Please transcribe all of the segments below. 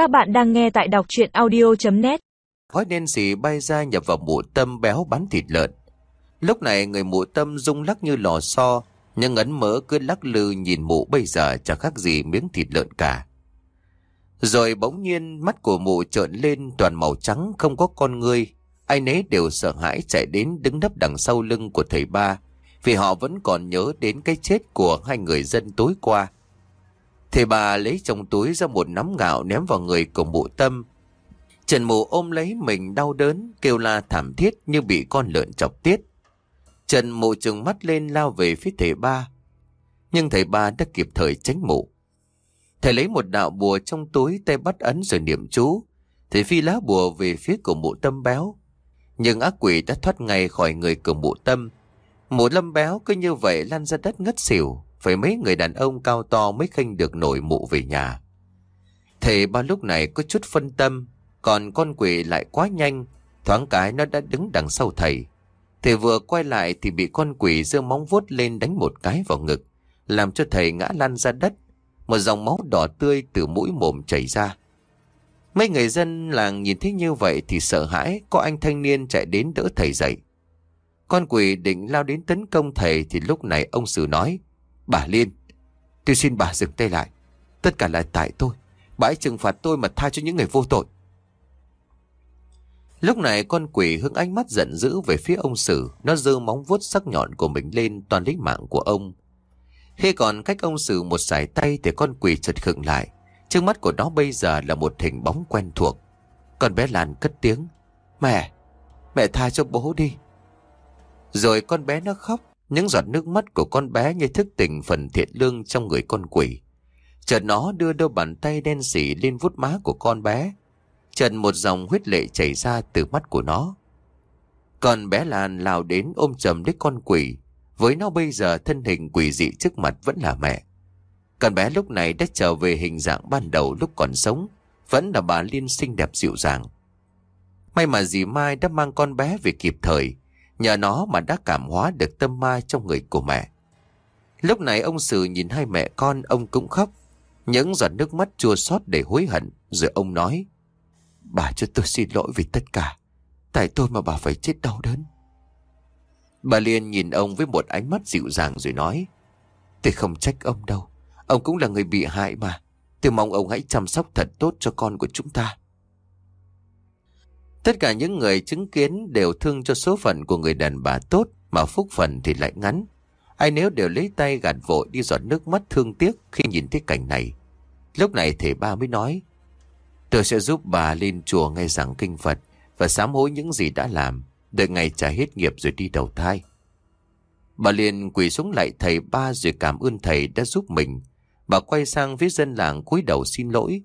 Các bạn đang nghe tại đọc chuyện audio.net Khói đen xì bay ra nhập vào mụ tâm béo bắn thịt lợn. Lúc này người mụ tâm rung lắc như lò xo, nhưng ấn mỡ cứ lắc lư nhìn mụ bây giờ chẳng khác gì miếng thịt lợn cả. Rồi bỗng nhiên mắt của mụ trợn lên toàn màu trắng không có con ngươi. Ai nấy đều sợ hãi chạy đến đứng nấp đằng sau lưng của thầy ba vì họ vẫn còn nhớ đến cái chết của hai người dân tối qua. Thầy bà lấy trong túi ra một nắm gạo ném vào người của mụ tâm. Trần mụ ôm lấy mình đau đớn, kêu la thảm thiết như bị con lợn chọc tiết. Trần mụ trừng mắt lên lao về phía thầy ba. Nhưng thầy ba đã kịp thời tránh mụ. Thầy lấy một đạo bùa trong túi tay bắt ấn rồi niệm chú. Thầy phi lá bùa về phía của mụ tâm béo. Nhưng ác quỷ đã thoát ngay khỏi người của mụ tâm. Mụ lâm béo cứ như vậy lăn ra đất ngất xỉu. Phải mấy người đàn ông cao to mới khênh được nổi mụ về nhà. Thầy ba lúc này có chút phân tâm. Còn con quỷ lại quá nhanh. Thoáng cái nó đã đứng đằng sau thầy. Thầy vừa quay lại thì bị con quỷ giơ móng vuốt lên đánh một cái vào ngực. Làm cho thầy ngã lăn ra đất. Một dòng máu đỏ tươi từ mũi mồm chảy ra. Mấy người dân làng nhìn thấy như vậy thì sợ hãi, có anh thanh niên chạy đến đỡ thầy dậy. Con quỷ định lao đến tấn công thầy thì lúc này ông Sử nói, Bà Liên, tôi xin bà dừng tay lại. Tất cả là tại tôi. Bà ấy trừng phạt tôi mà tha cho những người vô tội. Lúc này con quỷ hướng ánh mắt giận dữ về phía ông Sử. Nó giơ móng vuốt sắc nhọn của mình lên toàn lấy mạng của ông. Khi còn cách ông Sử một sải tay thì con quỷ chợt khựng lại. Trước mắt của nó bây giờ là một hình bóng quen thuộc. Con bé Lan cất tiếng. Mẹ, mẹ tha cho bố đi. Rồi con bé nó khóc. Những giọt nước mắt của con bé như thức tỉnh phần thiện lương trong người con quỷ. Chợt nó đưa đôi bàn tay đen xỉ lên vuốt má của con bé. Chợt một dòng huyết lệ chảy ra từ mắt của nó. Còn bé Lan lao đến ôm chầm lấy con quỷ. Với nó bây giờ thân hình quỷ dị trước mặt vẫn là mẹ. Con bé lúc này đã trở về hình dạng ban đầu lúc còn sống. Vẫn là bà Liên xinh đẹp dịu dàng. May mà dì Mai đã mang con bé về kịp thời. Nhờ nó mà đã cảm hóa được tâm ma trong người của mẹ. Lúc này ông Sử nhìn hai mẹ con, ông cũng khóc. Những giọt nước mắt chua xót để hối hận. Rồi ông nói. Bà cho tôi xin lỗi vì tất cả. Tại tôi mà bà phải chết đau đớn. Bà Liên nhìn ông với một ánh mắt dịu dàng rồi nói. Tôi không trách ông đâu. Ông cũng là người bị hại mà. Tôi mong ông hãy chăm sóc thật tốt cho con của chúng ta. Tất cả những người chứng kiến đều thương cho số phận của người đàn bà tốt mà phúc phận thì lại ngắn. Ai nếu đều lấy tay gạt vội đi giọt nước mắt thương tiếc khi nhìn thấy cảnh này. Lúc này thầy ba mới nói Tôi sẽ giúp bà lên chùa ngay giảng kinh Phật và sám hối những gì đã làm, đợi ngày trả hết nghiệp rồi đi đầu thai. Bà liền quỳ xuống lại thầy ba rồi cảm ơn thầy đã giúp mình. Bà quay sang phía dân làng cúi đầu xin lỗi.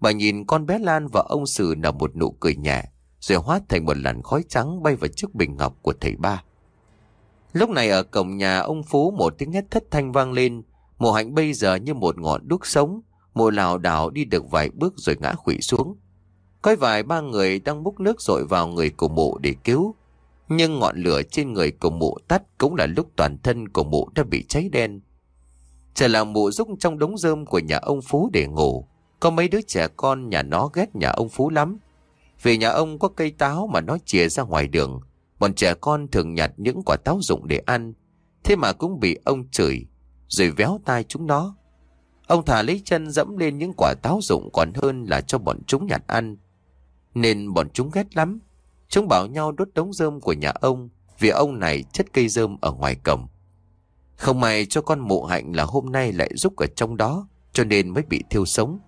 Bà nhìn con bé Lan và ông Sử nở một nụ cười nhẹ, rồi hóa thành một làn khói trắng bay vào chiếc bình ngọc của thầy ba. Lúc này ở cổng nhà ông Phú một tiếng hét thất thanh vang lên, mùa hạnh bây giờ như một ngọn đuốc sống, mùa lào đảo đi được vài bước rồi ngã khủy xuống. Coi vài ba người đang múc nước dội vào người của mụ để cứu. Nhưng ngọn lửa trên người của mụ tắt cũng là lúc toàn thân của mụ đã bị cháy đen. Trở là mụ rúc trong đống rơm của nhà ông Phú để ngủ. Có mấy đứa trẻ con nhà nó ghét nhà ông Phú lắm. Vì nhà ông có cây táo mà nó chìa ra ngoài đường. Bọn trẻ con thường nhặt những quả táo rụng để ăn. Thế mà cũng bị ông chửi, rồi véo tai chúng nó. Ông thả lấy chân dẫm lên những quả táo rụng còn hơn là cho bọn chúng nhặt ăn. Nên bọn chúng ghét lắm. Chúng bảo nhau đốt đống rơm của nhà ông vì ông này chất cây rơm ở ngoài cổng. Không may cho con mụ hạnh là hôm nay lại rúc ở trong đó cho nên mới bị thiêu sống.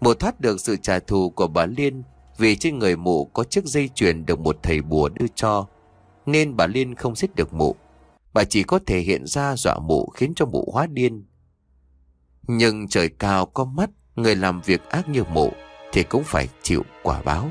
Mụ thoát được sự trả thù của bà Liên vì trên người mụ có chiếc dây chuyền được một thầy bùa đưa cho nên bà Liên không giết được mụ. Bà chỉ có thể hiện ra dọa mụ khiến cho mụ hóa điên. Nhưng trời cao có mắt, người làm việc ác như mụ thì cũng phải chịu quả báo.